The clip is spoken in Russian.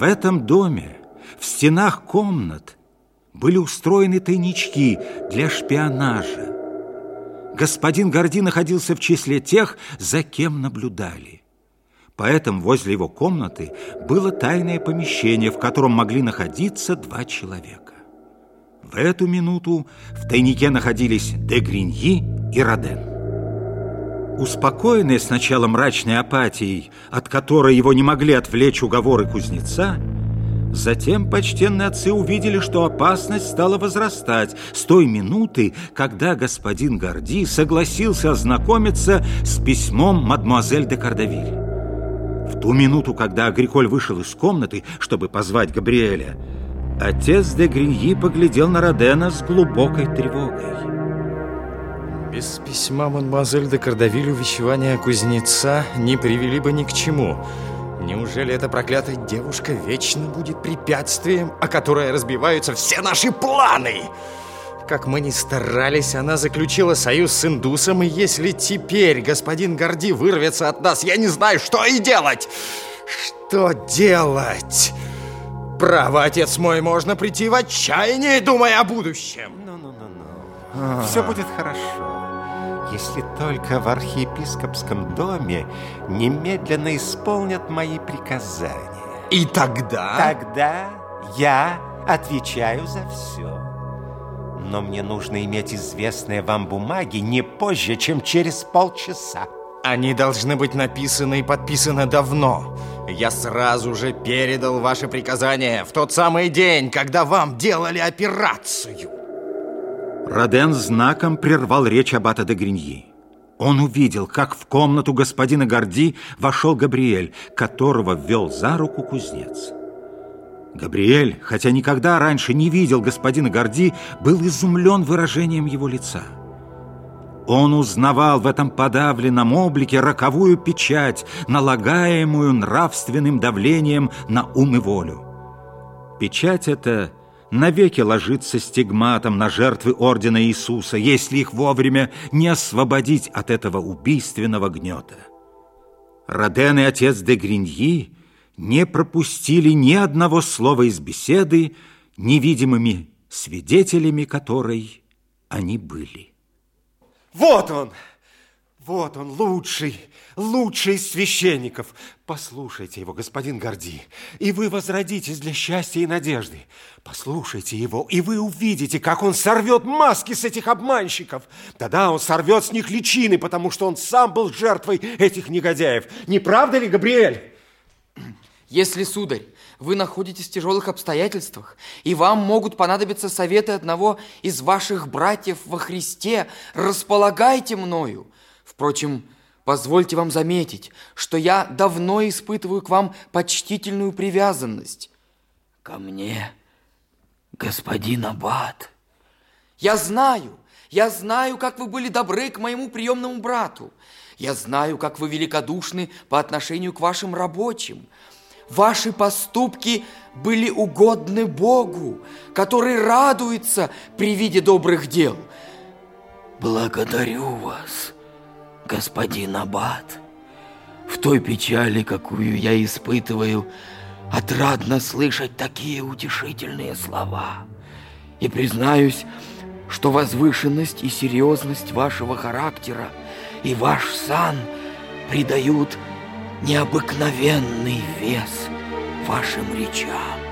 В этом доме, в стенах комнат, были устроены тайнички для шпионажа. Господин Горди находился в числе тех, за кем наблюдали. Поэтому возле его комнаты было тайное помещение, в котором могли находиться два человека. В эту минуту в тайнике находились Дегриньи и Роден. Успокоенный сначала мрачной апатией, от которой его не могли отвлечь уговоры кузнеца, Затем почтенные отцы увидели, что опасность стала возрастать с той минуты, когда господин Горди согласился ознакомиться с письмом мадемуазель де Кардавиль. В ту минуту, когда Агриколь вышел из комнаты, чтобы позвать Габриэля, отец де Гриньи поглядел на Родена с глубокой тревогой. Без письма мадемуазель де Кардавиль увещевания кузнеца не привели бы ни к чему – Неужели эта проклятая девушка вечно будет препятствием, о которое разбиваются все наши планы? Как мы ни старались, она заключила союз с индусом, и если теперь господин Горди вырвется от нас, я не знаю, что и делать. Что делать? Право, отец мой, можно прийти в отчаяние, думая о будущем. Ну-ну-ну-ну. Все будет хорошо если только в архиепископском доме немедленно исполнят мои приказания. И тогда? Тогда я отвечаю за все. Но мне нужно иметь известные вам бумаги не позже, чем через полчаса. Они должны быть написаны и подписаны давно. Я сразу же передал ваши приказания в тот самый день, когда вам делали операцию. Роден знаком прервал речь аббата де Гриньи. Он увидел, как в комнату господина Горди вошел Габриэль, которого ввел за руку кузнец. Габриэль, хотя никогда раньше не видел господина Горди, был изумлен выражением его лица. Он узнавал в этом подавленном облике роковую печать, налагаемую нравственным давлением на ум и волю. Печать эта навеки ложится стигматом на жертвы Ордена Иисуса, если их вовремя не освободить от этого убийственного гнета. Роден и отец де Гриньи не пропустили ни одного слова из беседы, невидимыми свидетелями которой они были. Вот он! Вот он, лучший, лучший из священников. Послушайте его, господин Горди, и вы возродитесь для счастья и надежды. Послушайте его, и вы увидите, как он сорвет маски с этих обманщиков. Да-да, он сорвет с них личины, потому что он сам был жертвой этих негодяев. Не правда ли, Габриэль? Если, сударь, вы находитесь в тяжелых обстоятельствах, и вам могут понадобиться советы одного из ваших братьев во Христе, располагайте мною. Впрочем, позвольте вам заметить, что я давно испытываю к вам почтительную привязанность. Ко мне, господин Аббат? Я знаю, я знаю, как вы были добры к моему приемному брату. Я знаю, как вы великодушны по отношению к вашим рабочим. Ваши поступки были угодны Богу, который радуется при виде добрых дел. Благодарю вас господин Аббат. В той печали, какую я испытываю, отрадно слышать такие утешительные слова. И признаюсь, что возвышенность и серьезность вашего характера и ваш сан придают необыкновенный вес вашим речам.